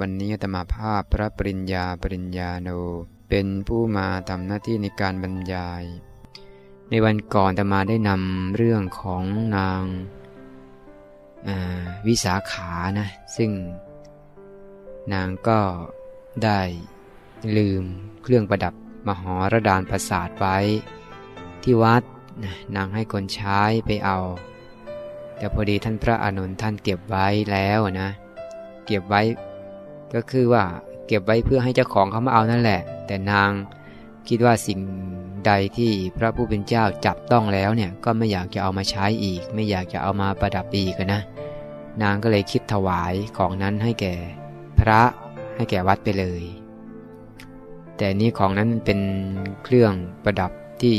วันนี้ธรรมาภาพพระปริญญาปริญญาโน เป็นผู้มาทำหน้าที่ในการบรรยาย ในวันก่อนธรรมาได้นำเรื่องของนางวิสาขานะ ซึ่ง นางก็ได้ลืมเครื่องประดับมหรดานประสาทไว้ ที่วัดนางให้คนใช้ไปเอา แต่พอดีท่านพระอนุนท่านเก็บไว้แล้วนะ เก็บไว้ ก็คือว่าเก็บไว้เพื่อให้เจ้าของเขามาเอานั่นแหละ แต่นางคิดว่าสิ่งใดที่พระผู้เป็นเจ้าจับต้องแล้วเนี่ยก็ไม่อยากจะเอามาใช้อีก ไม่อยากจะเอามาประดับอีกนะ นางก็เลยคิดถวายของนั้นให้แก่พระให้แก่วัดไปเลย แต่นี้ของนั้นเป็นเครื่องประดับที่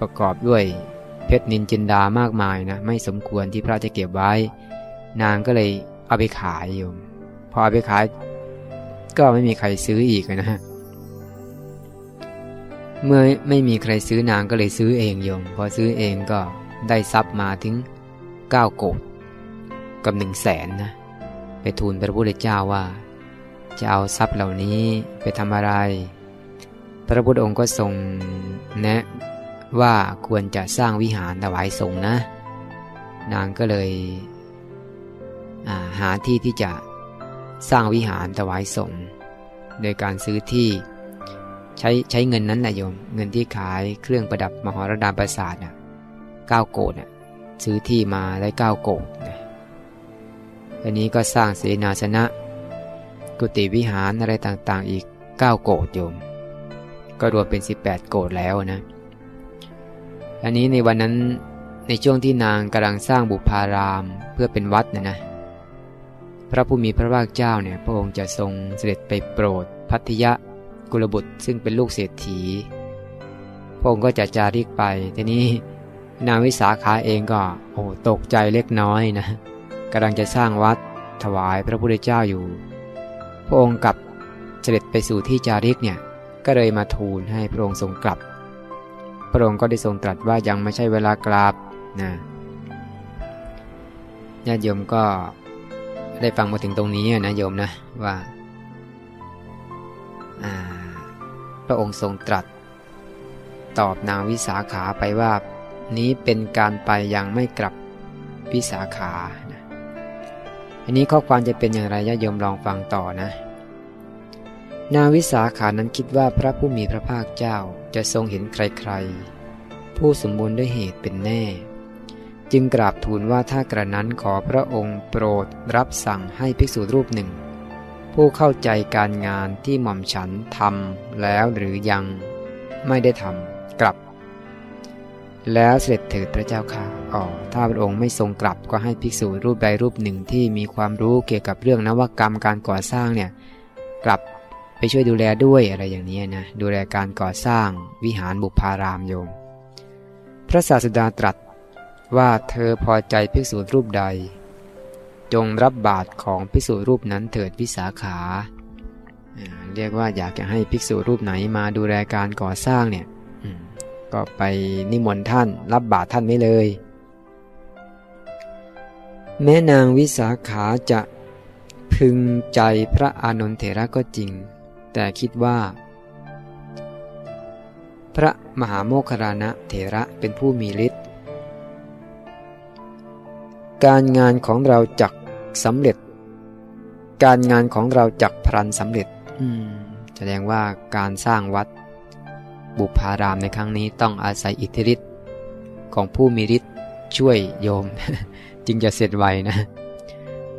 ประกอบด้วยเพชรนินจินดามากมายนะไม่สมควรที่พระจะเก็บไว้ นางก็เลยเอาไปขายโยม พอไปขาย ก็ไม่มีใครซื้ออีกนะฮะเมื่อไม่มีใครซื้อนางก็เลยซื้อเองโยม พอซื้อเองก็ได้ทรัพย์มาถึง9โกดกับหนึ่งแสนนะ ไปทูลพระพุทธเจ้าว่า จะเอาทรัพย์เหล่านี้ไปทำอะไร พระพุทธองค์ก็ทรงแนะว่าควรจะสร้างวิหารถวายสงฆ์นะ นางก็เลยหาที่ที่จะ สร้างวิหารถวายสงฆ์โดยการซื้อที่ใช้ใช้เงินนั้นแหละโยม เงินที่ขายเครื่องประดับมหรดาประสาทน่ะเก้าโกดน่ะซื้อที่มาได้เก้าโกดนะอันนี้ก็สร้างเสนาสนะ กุฏิวิหารอะไรต่างๆ อีกเก้าโกดโยม ก็รวมเป็น 18 โกดแล้วนะอันนี้ในวันนั้นในช่วงที่นางกำลังสร้างบุพารามเพื่อเป็นวัดนะนะ พระผู้มีพระภาคเจ้าเนี่ยพระองค์จะทรงเสด็จไปโปรดพัทยะกุลบุตรซึ่งเป็นลูกเศรษฐี พระองค์ก็จะจาริกไป ทีนี้นางวิสาขาเองก็โอ้ตกใจเล็กน้อยนะกำลังจะสร้างวัดถวายพระพุทธเจ้าอยู่ พระองค์กลับเสด็จไปสู่ที่จาริกเนี่ยก็เลยมาทูลให้พระองค์ทรงกลับ พระองค์ก็ได้ทรงตรัสว่ายังไม่ใช่เวลากราบนะญาติโยมก็ ได้ฟังมาถึงตรงนี้นะโยมนะว่าพระองค์ทรงตรัส ตอบนางวิสาขาไปว่า นี้เป็นการไปยังไม่กลับวิสาขานะอันนี้ข้อความจะเป็นอย่างไรญาโยมลองฟังต่อนะ นางวิสาขานั้นคิดว่าพระผู้มีพระภาคเจ้าจะทรงเห็นใครๆ ผู้สมบูรณ์ด้วยเหตุเป็นแน่ จึงกราบทูลว่าถ้ากระนั้นขอพระองค์โปรดรับสั่งให้ภิกษุรูปหนึ่ง ผู้เข้าใจการงานที่หม่อมฉันทำแล้วหรือยังไม่ได้ทำกลับ แล้วเสด็จถิดพระเจ้าค่ะอ๋อถ้าพระองค์ไม่ทรงกลับก็ให้ภิกษุรูปใดรูปหนึ่งที่มีความรู้เกี่ยวกับเรื่องนวกรรมการก่อสร้างเนี่ยกลับไปช่วยดูแลด้วยอะไรอย่างนี้นะดูแลการก่อสร้างวิหารบุพารามโยม พระศาสดาตรัส ว่าเธอพอใจภิกษุรูปใด จงรับบาตรของภิกษุรูปนั้นเถิดวิสาขาเรียกว่าอยากจะให้ภิกษุรูปไหนมาดูแลการก่อสร้างเนี่ยก็ไปนิมนต์ท่านรับบาตรท่านไม่เลย แม่นางวิสาขาจะพึงใจพระอานนทเถระก็จริง แต่คิดว่า พระมหาโมคคารณะเถระเป็นผู้มีฤทธิ์ การงานของเราจักสำเร็จ การงานของเราจักพรันสำเร็จแสดงว่าการสร้างวัด บุพารามในครั้งนี้ต้องอาศัยอิทธิฤทธิ์ของผู้มีฤทธิ์ช่วยโยม จึงจะเสร็จไวนะ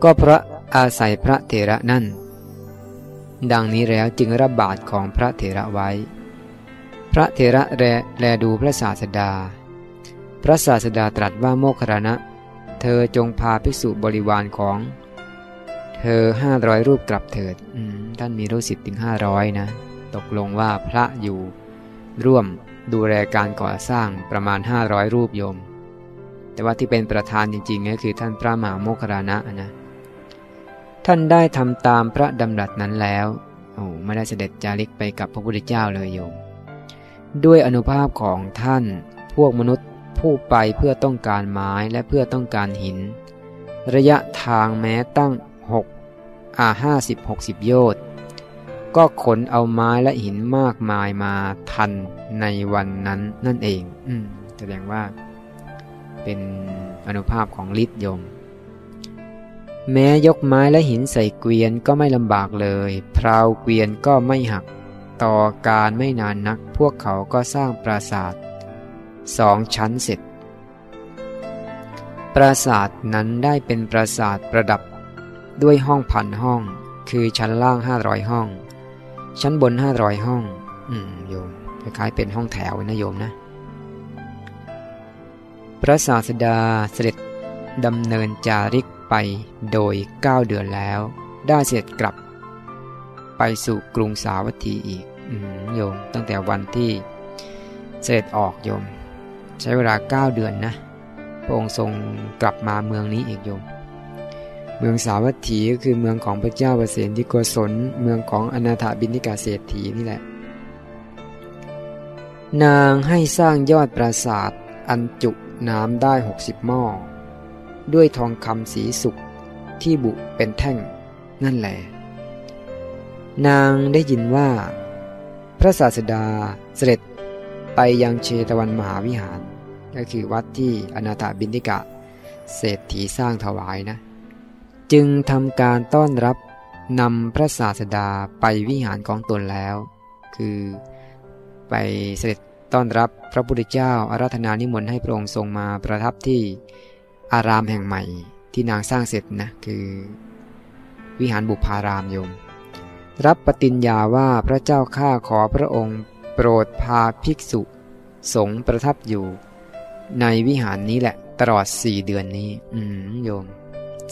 ก็เพราะอาศัยพระเถระนั่น ดังนี้แล้วจึงรับบาตรของพระเถระไว้ พระเถระแลแลดูพระศาสดา พระศาสดาตรัสว่าโมคคารณะ เธอจงพาภิกษุบริวารของ เธอห้าร้อยรูปกลับเถิดท่านมีรูปสิบถึงห้าร้อยนะ ตกลงว่าพระอยู่ร่วมดูแลการก่อสร้างประมาณห้าร้อยรูปโยม แต่ว่าที่เป็นประธานจริงๆก็คือท่านพระมหาโมคคานะนะ ท่านได้ทำตามพระดำรัสนั้นแล้วโอ้ไม่ได้เสด็จจาริกไปกับพระพุทธเจ้าเลยโยม ด้วยอนุภาพของท่านพวกมนุษย์ ผู้ไปเพื่อต้องการไม้และเพื่อต้องการหิน ระยะทางแม้ตั้งหกอาห้าสิบหกสิบโยชน์ก็ขนเอาไม้และหินมากมายมาทันในวันนั้นนั่นเองอแสดงว่า เป็นอนุภาพของฤทธิ์ยม แม้ยกไม้และหินใส่เกวียนก็ไม่ลำบากเลย พราวเกวียนก็ไม่หัก ต่อการไม่นานนัก พวกเขาก็สร้างปราสาท สองชั้นเสร็จ ปราสาทนั้นได้เป็นปราสาทประดับด้วยห้องพันห้อง คือชั้นล่างห้าร้อยห้อง ชั้นบนห้าร้อยห้อง อืมโยมคล้ายๆเป็นห้องแถวนะโยมนะ พระศาสดาเสด็จดำเนินจาริกไปโดยเก้าเดือนแล้ว ได้เสด็จกลับ ไปสู่กรุงสาวัตถีอีกอโยม ตั้งแต่วันที่เสด็จออกโยม ใช้เวลาเก้าเดือนนะพระองค์ทรงกลับมาเมืองนี้อีกโยม เมืองสาวัตถีก็คือเมืองของพระเจ้าประเสนที่โกศลเมืองของอนาถบินิกาเศรษฐีนี่แหละ นางให้สร้างยอดปราสาทอันจุน้ำได้หกสิบหม้อ ด้วยทองคำสีสุกที่บุเป็นแท่งนั่นแหละ นางได้ยินว่า พระศาสดาเสด็จ ไปยังเชตวันมหาวิหาร ก็คือวัดที่อนาถบินิกะ เศรษฐีสร้างถวายนะ จึงทำการต้อนรับนำพระศาสดาไปวิหารของตนแล้ว คือไปเสด็จต้อนรับพระพุทธเจ้าอาราธนานิมนต์ให้พระองค์ทรงมาประทับที่อารามแห่งใหม่ที่นางสร้างเสร็จนะคือวิหารบุพารามโยม รับปฏิญญาว่าพระเจ้าข้าขอพระองค์ โปรดพาภิกษุ สงฆ์ประทับอยู่ ในวิหารนี้แหละ ตลอดสี่เดือนนี้ อืมโยม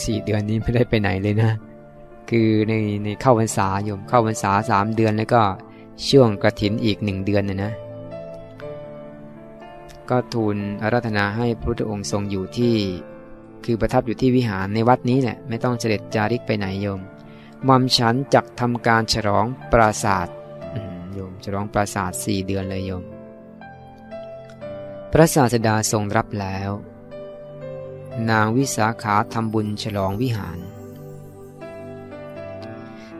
สี่เดือนนี้ไม่ได้ไปไหนเลยนะ คือในในเข้าพรรษาโยมเข้าพรรษาสามเดือนแล้วก็ช่วงกระถินอีกหนึ่งเดือนนะนะก็ทูลอาราธนาให้พระพุทธองค์ทรงอยู่ที่ คือประทับอยู่ที่วิหารในวัดนี้แหละ ไม่ต้องเสด็จจาริกไปไหนโยมมอมฉันจักทำการฉลองปราศาสตร์ ฉลองปราศาสตร์สี่เดือนเลยโยม พระศาสดาทรงรับแล้ว นางวิสาขาทำบุญฉลองวิหาร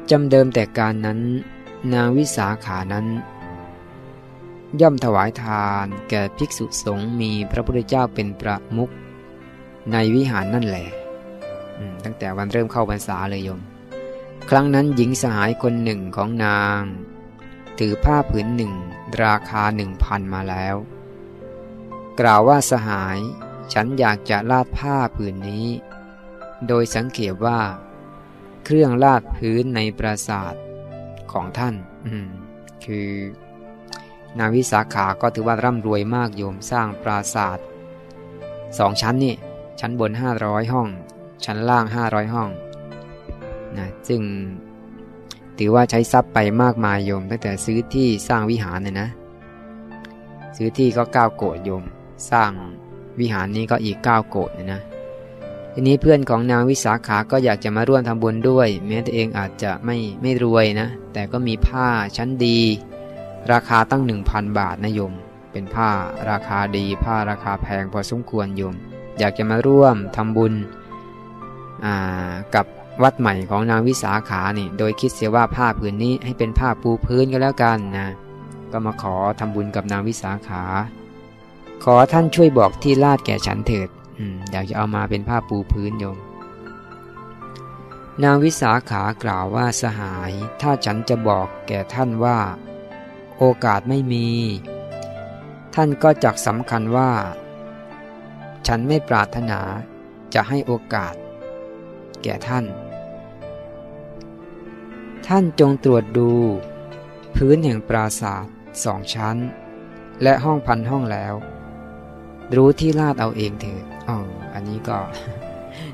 จำเดิมแต่การนั้น นางวิสาขานั้น ย่อมถวายทานแก่ภิกษุสงฆ์มีพระพุทธเจ้าเป็นประมุขในวิหารนั่นแหละตั้งแต่วันเริ่มเข้าพรรษาเลยโยม ครั้งนั้นหญิงสหายคนหนึ่งของนาง ถือผ้าผืนหนึ่งราคาหนึ่งพันมาแล้ว กล่าวว่าสหาย ฉันอยากจะลาดผ้าผืนนี้ โดยสังเกตว่า เครื่องลาดพื้นในปราสาทของท่านคือ นาวิสาขาก็ถือว่าร่ำรวยมากโยมสร้างปราสาทสองชั้นนี่ ชั้นบนห้าร้อยห้อง ชั้นล่างห้าร้อยห้องนะซึ่ง ถือว่าใช้ทรัพย์ไปมากมายโยม ตั้งแต่ซื้อที่สร้างวิหารเนี่ยนะ ซื้อที่ก็ก้าวโกดโยม สร้างวิหารนี้ก็อีกเก้าโกดนะทีนี้เพื่อนของนางวิสาขาก็อยากจะมาร่วมทำบุญด้วย แม้ตัวเองอาจจะไม่ไม่รวยนะ แต่ก็มีผ้าชั้นดี ราคาตั้งหนึ่งพันบาทนะโยม เป็นผ้าราคาดี ผ้าราคาแพงพอสมควรโยม อยากจะมาร่วมทำบุญกับ วัดใหม่ของนางวิสาขานี่โดยคิดเสียว่าผ้าผืนนี้ให้เป็นผ้าปูพื้นก็แล้วกันนะ ก็มาขอทำบุญกับนางวิสาขา ขอท่านช่วยบอกที่ลาดแก่ฉันเถิดออยากจะเอามาเป็นผ้าปูพื้นโยม นางวิสาขากล่าวว่าสหาย ถ้าฉันจะบอกแก่ท่านว่า โอกาสไม่มี ท่านก็จักสำคัญว่า ฉันไม่ปรารถนาจะให้โอกาส แก่ท่าน ท่านจงตรวจดู พื้นแห่งปราศาสตร์สองชั้น และห้องพันห้องแล้ว รู้ที่ลาดเอาเองเถิดอ๋ออันนี้ก็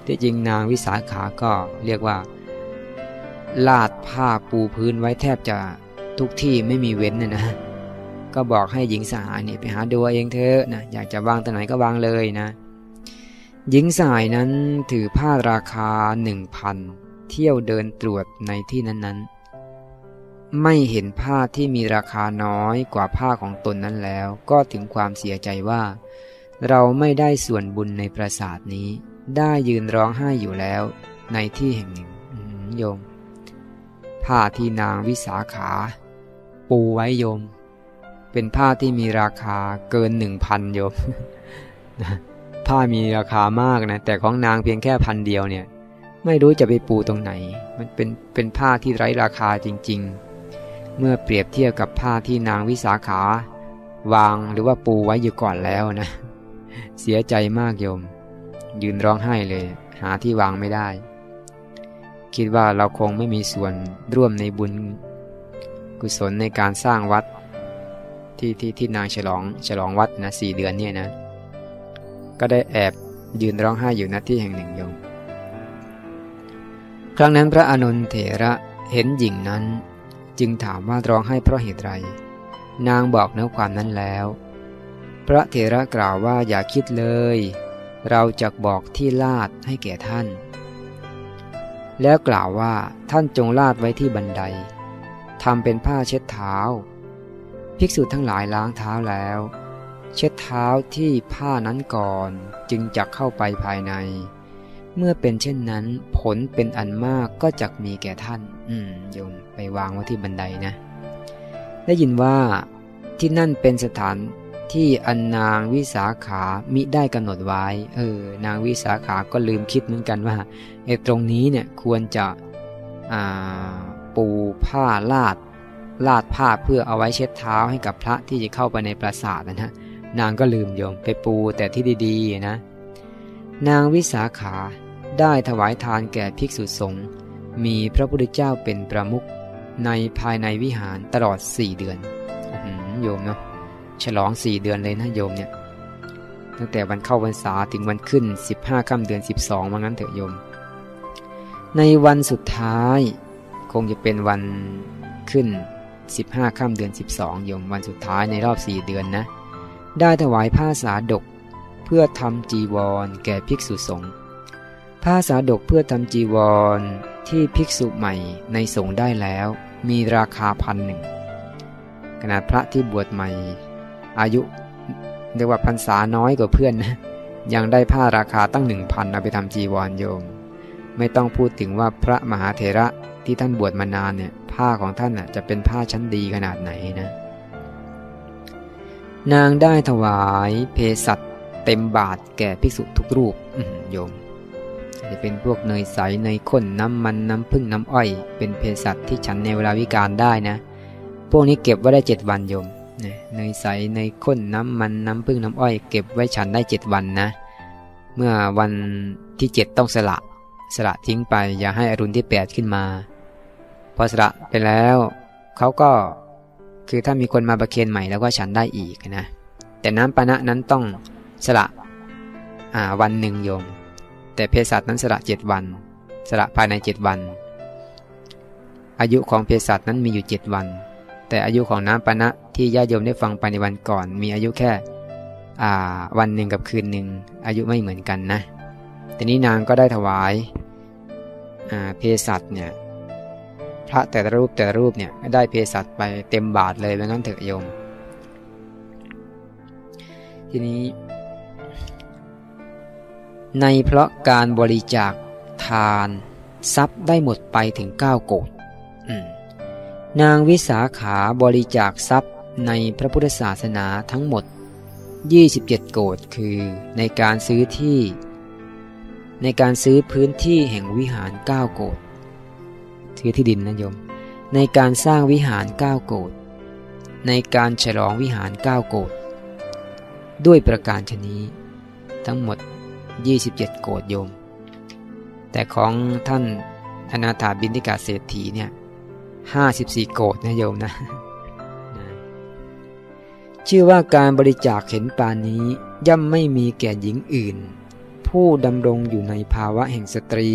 ที่จริงนางวิสาขาก็เรียกว่า ลาดผ้าปูพื้นไว้แทบจะทุกที่ไม่มีเว้นนะนะก็บอกให้หญิงสหายเนี่ยไปหาดูเองเถอะนะอยากจะวางตรงไหนก็วางเลยนะ หญิงสหายนั้นถือผ้าราคาหนึ่งพัน เที่ยวเดินตรวจในที่นั้นๆ ไม่เห็นผ้าที่มีราคาน้อยกว่าผ้าของตนนั้นแล้ว ก็ถึงความเสียใจว่า เราไม่ได้ส่วนบุญในปราสาทนี้ ได้ยืนร้องไห้อยู่แล้ว ในที่แห่งหนึ่งโยม ผ้าที่นางวิสาขา ปูไว้โยม เป็นผ้าที่มีราคาเกินหนึ่งพันโยมผ้ามีราคามากนะแต่ของนางเพียงแค่พันเดียวเนี่ย ไม่รู้จะไปปูตรงไหน มันเป็นเป็นผ้าที่ไร้ราคาจริง ๆ เมื่อเปรียบเทียบกับผ้าที่นางวิสาขาวางหรือว่าปูไว้อยู่ก่อนแล้วนะ เสียใจมากโยม ยืนร้องไห้เลย หาที่วางไม่ได้ คิดว่าเราคงไม่มีส่วนร่วมในบุญกุศลในการสร้างวัด ที่ที่ที่นางฉลองฉลองวัดนะสี่เดือนเนี่ยนะ ก็ได้แอบยืนร้องไห้อยู่ณที่แห่งหนึ่งโยม ครั้งนั้นพระอนุนเถระเห็นหญิงนั้น จึงถามว่าร้องไห้เพราะเหตุไร นางบอกเนื้อความนั้นแล้ว พระเถระกล่าวว่าอย่าคิดเลย เราจะบอกที่ลาดให้แก่ท่าน แล้วกล่าวว่าท่านจงลาดไว้ที่บันไดทำเป็นผ้าเช็ดเท้า ภิกษุทั้งหลายล้างเท้าแล้ว เช็ดเท้าที่ผ้านั้นก่อนจึงจะเข้าไปภายใน เมื่อเป็นเช่นนั้น ผลเป็นอันมากก็จะมีแก่ท่าน อืมโยมไปวางไว้ที่บันไดนะ ได้ยินว่าที่นั่นเป็นสถานที่อันนางวิสาขามิได้กำหนดไว้ เออ นางวิสาขาก็ลืมคิดเหมือนกันว่าไอ้ตรงนี้เนี่ยควรจะปูผ้าลาดลาดผ้าเพื่อเอาไว้เช็ดเท้าให้กับพระที่จะเข้าไปในปราสาทนะฮะนางก็ลืมโยมไปปูแต่ที่ดีๆนะ นางวิสาขา ได้ถวายทานแก่ภิกษุสงฆ์มีพระพุทธเจ้าเป็นประมุขในภายในวิหารตลอดสี่เดือนโยมเนาะฉลองสี่เดือนเลยนะโยมเนี่ยตั้งแต่วันเข้าวันษาถึงวันขึ้น 15ค่ำเดือน 12ว่างั้นเถอะโยม ในวันสุดท้าย คงจะเป็นวันขึ้น 15ค่ำเดือน 12โยมวันสุดท้ายในรอบ 4 เดือนนะ ได้ถวายผ้าสาดก เพื่อทำจีวรแก่ภิกษุสงฆ์ ผ้าสาดกเพื่อทำจีวรที่ภิกษุใหม่ในสงฆ์ได้แล้ว มีราคาพันหนึ่งขนาดพระที่บวชใหม่ อายุเรียกว่าพรรษาน้อยกว่าเพื่อนนะยังได้ผ้าราคาตั้งหนึ่งพันเอาไปทำจีวรโยม ไม่ต้องพูดถึงว่าพระมหาเถระที่ท่านบวชมานานเนี่ยผ้าของท่านจะเป็นผ้าชั้นดีขนาดไหนนะ นางได้ถวายเพสัตเต็มบาทแก่ภิกษุทุกรูปโยม จะเป็นพวกเนยใสเนยข้นน้ำมันน้ำพึ่งน้ำอ้อย เป็นเพสัตที่ฉันในเวลาวิการได้นะ พวกนี้เก็บไว้ได้เจ็ดวันโยมเนยใสเนยข้นน้ำมันน้ำพึ่งน้ำอ้อย เก็บไว้ฉันได้เจ็ดวันนะ เมื่อวันที่เจ็ดต้องสละสละทิ้งไปอย่าให้อรุณที่แปดขึ้นมา พอสละไปแล้วเขาก็คือถ้ามีคนมาประเคนใหม่แล้วก็ฉันได้อีกนะ แต่น้ำปานะนั้นต้องสละวันหนึ่งโยม แต่เภสัชนั้นสละเจ็ดวัน สละภายในเจ็ดวัน อายุของเภสัชนั้นมีอยู่เจ็ดวัน แต่อายุของน้ำปานะที่ญาติโยมได้ฟังไปในวันก่อน มีอายุแค่วันหนึ่งกับคืนหนึ่งอายุไม่เหมือนกันนะทีนี้นางก็ได้ถวายเภสัชเนี่ยพระแต่ละรูปแต่ละรูปเนี่ยได้เภสัชไปเต็มบาทเลยเป็นงั้นเถอะโยม ทีนี้ ในเพราะการบริจาคทาน ทรัพย์ได้หมดไปถึง9โกดนางวิสาขาบริจาคทรัพย์ในพระพุทธศาสนาทั้งหมด 27 โกดคือในการซื้อที่ ในการซื้อพื้นที่แห่งวิหาร 9 โกดซื้อที่ดินนะโยม ในการสร้างวิหารก้าโกดในการฉลองวิหารก้าโกดด้วยประการชนี้ ทั้งหมด 27 โกดโยม แต่ของท่านอนาถาบินทิกาเศรษฐีเนี่ย54 โกดนะโยมนะ ชื่อว่าการบริจาคเห็นปานนี้ย่อมไม่มีแก่หญิงอื่น ผู้ดำรงอยู่ในภาวะแห่งสตรี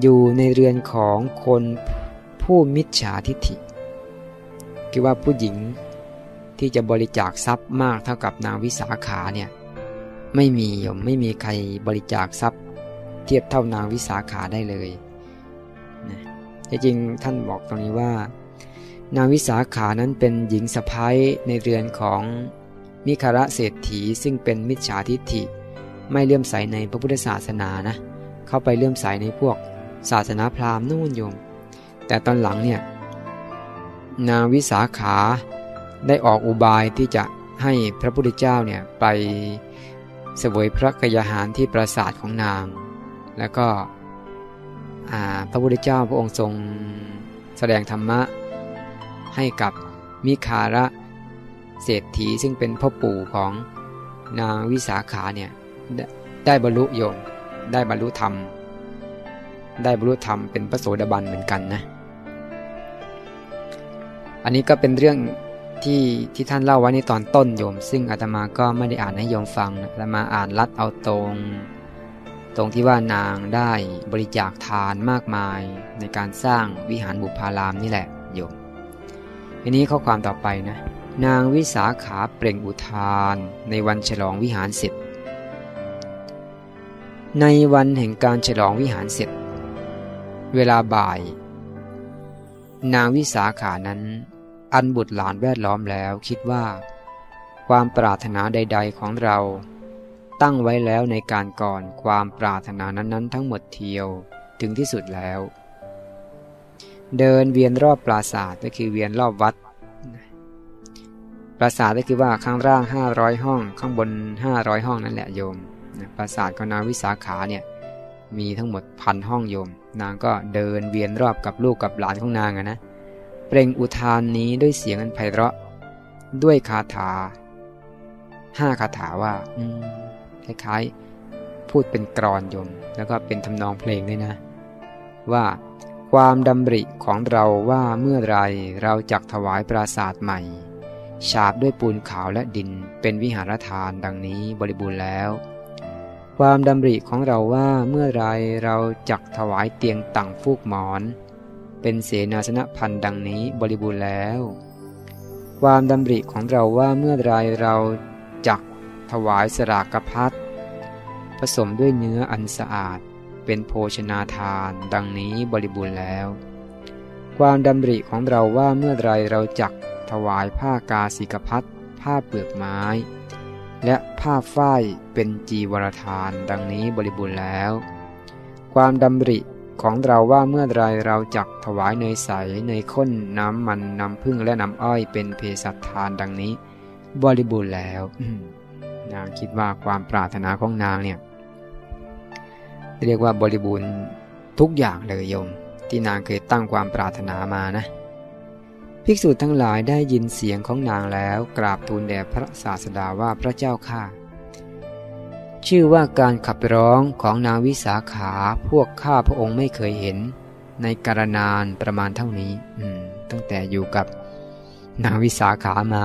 อยู่ในเรือนของคนผู้มิจฉาทิฐิ คือว่าผู้หญิงที่จะบริจาคทรัพย์มากเท่ากับนางวิสาขาเนี่ย ไม่มีโยมไม่มีใครบริจาคทรัพย์ เทียบเท่านางวิสาขาได้เลยนะจริงท่านบอกตรงนี้ว่า นางวิสาขานั้นเป็นหญิงสะพ้ายในเรือนของมิคาระเศรษฐีซึ่งเป็นมิจฉาทิฐิ ไม่เลื่อมใสในพระพุทธศาสนานะ เข้าไปเลื่อมใสในพวกศาสนาพราหมณ์นู่นโยม แต่ตอนหลังเนี่ยนางวิสาขาได้ออกอุบายที่จะให้พระพุทธเจ้าเนี่ยไป เสวยพระกยาหารที่ปราสาทของนาง แล้วก็พระพุทธเจ้าพระองค์ทรงแสดงธรรมะให้กับมิคาระเศรษฐีซึ่งเป็นพ่อปู่ของนางวิสาขาเนี่ยได้บรรลุโยมได้บรรลุธรรม ได้บรรลุธรรมเป็นพระโสดาบันเหมือนกันนะ อันนี้ก็เป็นเรื่อง ที่ที่ท่านเล่าไว้ในตอนต้นโยม ซึ่งอาตมาก็ไม่ได้อ่านให้โยมฟังนะอาตมาอ่านลัดเอาตรง ตรงที่ว่านางได้บริจาคทานมากมายในการสร้างวิหารบุพารามนี่แหละโยมทีนี้ข้อความต่อไปนะ นางวิสาขาเปล่งอุทานในวันฉลองวิหารเสร็จ ในวันแห่งการฉลองวิหารเสร็จ เวลาบ่าย นางวิสาขานั้น อันบุตรหลานแวดล้อมแล้วคิดว่า ความปรารถนาใด ๆ ของเรา ตั้งไว้แล้วในการก่อนความปรารถนานั้นๆ ทั้งหมดเทียวถึงที่สุดแล้ว เดินเวียนรอบปราสาทก็คือเวียนรอบวัด ปราสาทก็คือว่าข้างล่าง 500 ห้อง ข้างบน 500 ห้องนั่นแหละโยมปราสาทของนางวิสาขาเนี่ยมีทั้งหมดพันห้องโยม นางก็เดินเวียนรอบกับลูกกับหลานของนางนะ เปล่งอุทานนี้ด้วยเสียงอันไพเราะ ด้วยคาถาห้าคาถาว่าคล้ายๆ พูดเป็นกรอนยม แล้วก็เป็นทำนองเพลงด้วยนะ ว่าความดำริของเราว่าเมื่อไรเราจักถวายปราสาทใหม่ ฉาบด้วยปูนขาวและดินเป็นวิหารทานดังนี้บริบูรณ์แล้ว ความดำริของเราว่าเมื่อไรเราจักถวายเตียงต่างฟูกหมอน เป็นเสนาสนะพันดังนี้บริบูรณ์แล้ว ความดำริของเราว่าเมื่อไรเราจักถวายสรากพัดผสมด้วยเนื้ออันสะอาด เป็นโภชนาทานดังนี้บริบูรณ์แล้ว ความดำริของเราว่าเมื่อไรเราจักถวายผ้ากาสิกพัดผ้าเปลือกไม้ และผ้าฝ้ายเป็นจีวรทานดังนี้บริบูรณ์แล้ว ความดำริ ของเราว่าเมื่อไรเราจักถวายเนยใสเนยข้นน้ำมันน้ำพึ่งและน้ำอ้อยเป็นเภสัชทานดังนี้ บริบูรณ์แล้วนางคิดว่าความปรารถนาของนางเนี่ยเรียกว่าบริบูรณ์ทุกอย่างเลยโยม ที่นางเคยตั้งความปรารถนามานะ ภิกษุทั้งหลายได้ยินเสียงของนางแล้ว กราบทูลแด่พระศาสดาว่าพระเจ้าข้า ชื่อว่าการขับร้องของนางวิสาขาพวกข้าพระองค์ไม่เคยเห็น ในการนานประมาณเท่านี้ตั้งแต่อยู่กับนางวิสาขามา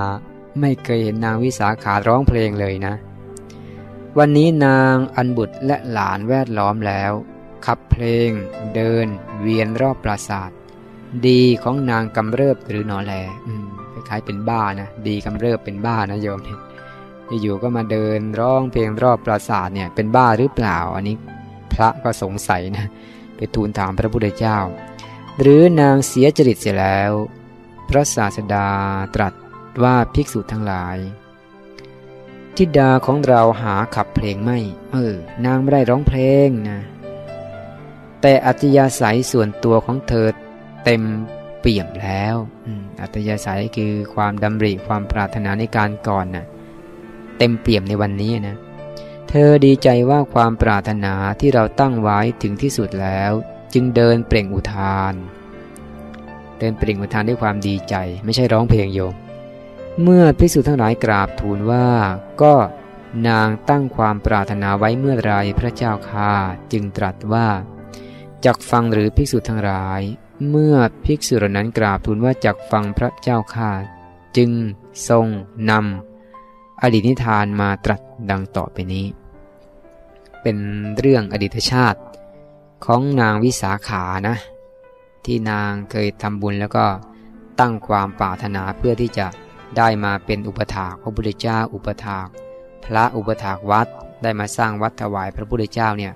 ไม่เคยเห็นนางวิสาขาร้องเพลงเลยนะ วันนี้นางอันบุตรและหลานแวดล้อมแล้ว ขับเพลง เดิน เวียนรอบปราสาท ดีของนางกำเริบหรือหนอแลคล้ายๆเป็นบ้านะ ดีกำเริบเป็นบ้านะโยมเนี่ย อยู่ๆก็มาเดินร้องเพลงรอบปราสาทเนี่ยเป็นบ้าหรือเปล่า อันนี้พระก็สงสัยนะไปทูลถามพระพุทธเจ้า หรือนางเสียจริตเสียแล้ว พระศาสดาตรัสว่าภิกษุทั้งหลายทิดาของเราหาขับเพลงไม่ เออ นางไม่ได้ร้องเพลงนะ แต่อัตยาศัยส่วนตัวของเธอเต็มเปี่ยมแล้ว อัตยาศัยคือความดำริความปรารถนาในการก่อนนะ่ะ เต็มเปี่ยมในวันนี้นะ เธอดีใจว่าความปรารถนาที่เราตั้งไว้ถึงที่สุดแล้ว จึงเดินเปล่งอุทาน เดินเปล่งอุทานด้วยความดีใจ ไม่ใช่ร้องเพลงโยม เมื่อภิกษุทั้งหลายกราบทูลว่าก็นางตั้งความปรารถนาไว้เมื่อไรพระเจ้าค่าจึงตรัสว่าจักฟังหรือภิกษุทั้งหลาย เมื่อภิกษุเหล่านั้นกราบทูลว่าจักฟังพระเจ้าค่าจึงทรงนำ อดีตนิทานมาตรัสดังต่อไปนี้ เป็นเรื่องอดีตชาติของนางวิสาขานะ ที่นางเคยทำบุญแล้วก็ตั้งความปรารถนาเพื่อที่จะได้มาเป็นอุปถากพระพุทธเจ้าอุปถากพระอุปถากวัดได้มาสร้างวัดถวายพระพุทธเจ้าเนี่ย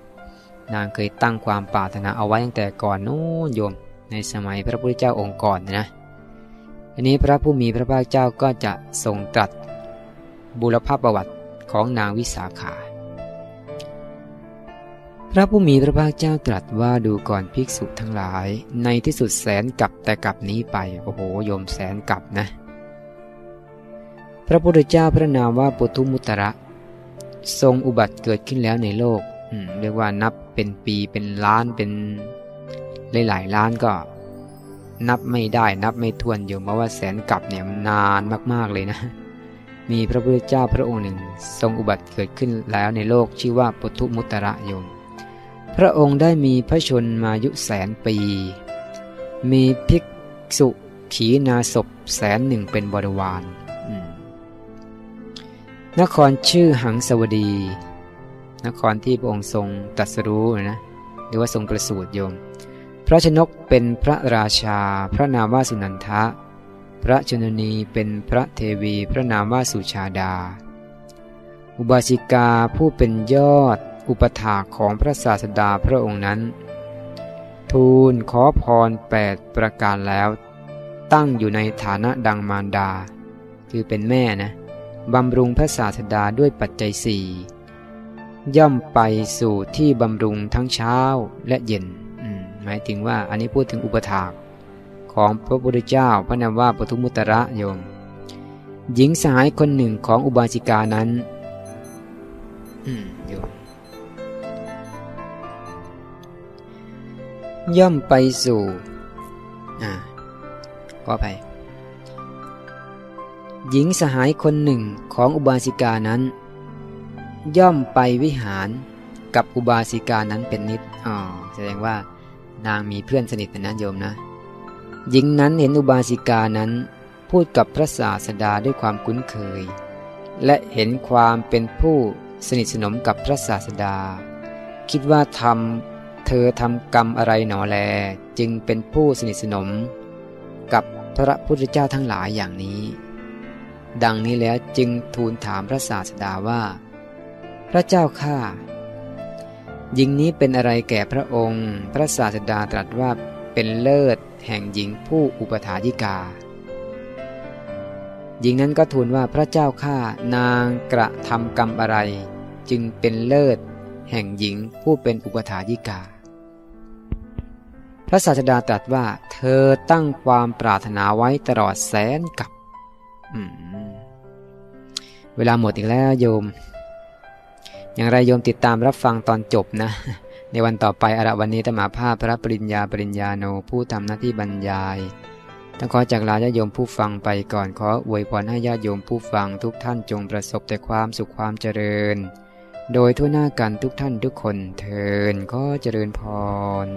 นางเคยตั้งความปรารถนาเอาไว้ตั้งแต่ก่อนนู้นโยมในสมัยพระพุทธเจ้าองค์ก่อนนะอันนี้พระผู้มีพระภาคเจ้าก็จะทรงตรัส บุรพประวัติของนางวิสาขา พระผู้มีพระภาคเจ้าตรัสว่าดูก่อนภิกษุทั้งหลาย ในที่สุดแสนกับแต่กับนี้ไป โอ้โหโยมแสนกับนะ พระพุทธเจ้าพระนามว่าปุทุมุตระ ทรงอุบัติเกิดขึ้นแล้วในโลกเรียกว่านับเป็นปีเป็นล้านเป็นหลายๆล้านก็นับไม่ได้นับไม่ถ้วนอยู่เพราะว่าแสนกับเนี่ยนานมากๆเลยนะ มีพระพุทธเจ้าพระองค์หนึ่ง ทรงอุบัติเกิดขึ้นแล้วในโลกชื่อว่าปุถุมุตระโยม พระองค์ได้มีพระชนมายุแสนปี มีภิกษุขีนาศพแสนหนึ่งเป็นบริวาร นครชื่อหังสวดี นครที่พระองค์ทรงตรัสรู้นะหรือว่าทรงประสูติโยม พระชนกเป็นพระราชาพระนามว่าสุนันทะ พระชนนีเป็นพระเทวีพระนามว่าสุชาดา อุบาสิกาผู้เป็นยอดอุปถาของพระศาสดาพระองค์นั้น ทูลขอพรแปดประการแล้ว ตั้งอยู่ในฐานะดังมารดา คือเป็นแม่นะบำรุงพระศาสดาด้วยปัจจัยสี่ย่อมไปสู่ที่บำรุงทั้งเช้าและเย็น หมายถึงว่าอันนี้พูดถึงอุปถาก ของพระพุทธเจ้าพระนามว่าปทุมุตระโยม หญิงสหายคนหนึ่งของอุบาสิกานั้นโยมย่อมไปสู่อ่าก็ไปหญิงสหายคนหนึ่งของอุบาสิกานั้น ย่อมไปวิหารกับอุบาสิกานั้นเป็นนิดอ๋อแสดงว่านางมีเพื่อนสนิทนะโยมนะ หญิงนั้นเห็นอุบาสิกานั้น พูดกับพระศาสดาด้วยความคุ้นเคย และเห็นความเป็นผู้สนิทสนมกับพระศาสดา คิดว่าทำเธอทำกรรมอะไรหนอแล จึงเป็นผู้สนิทสนม กับพระพุทธเจ้าทั้งหลายอย่างนี้ ดังนี้แล้วจึงทูลถามพระศาสดาว่า พระเจ้าข้าหญิงนี้เป็นอะไรแก่พระองค์ พระศาสดาตรัสว่า เป็นเลิศแห่งหญิงผู้อุปถายิกา หญิงนั้นก็ทูลว่าพระเจ้าข้านางกระทำกรรมอะไร จึงเป็นเลิศแห่งหญิงผู้เป็นอุปถายิกา พระศาสดาตรัสว่า เธอตั้งความปรารถนาไว้ตลอดแสนกับเวลาหมดอีกแล้วโยม อย่างไรโยมติดตามรับฟังตอนจบนะ ในวันต่อไปอระวันนี้ตมาภาพพระปริญญาปริญญาโนผู้ทำหน้าที่บรรยายต้องขอจากลาญาโยมผู้ฟังไปก่อนขออวยพรให้ญาโยมผู้ฟังทุกท่านจงประสบแต่ความสุขความเจริญ โดยทั่วหน้ากันทุกท่านทุกคนเทินก็เจริญพร